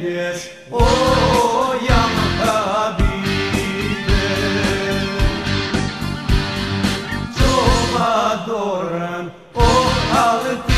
gelir o yanka bile Çoba doğran o halkı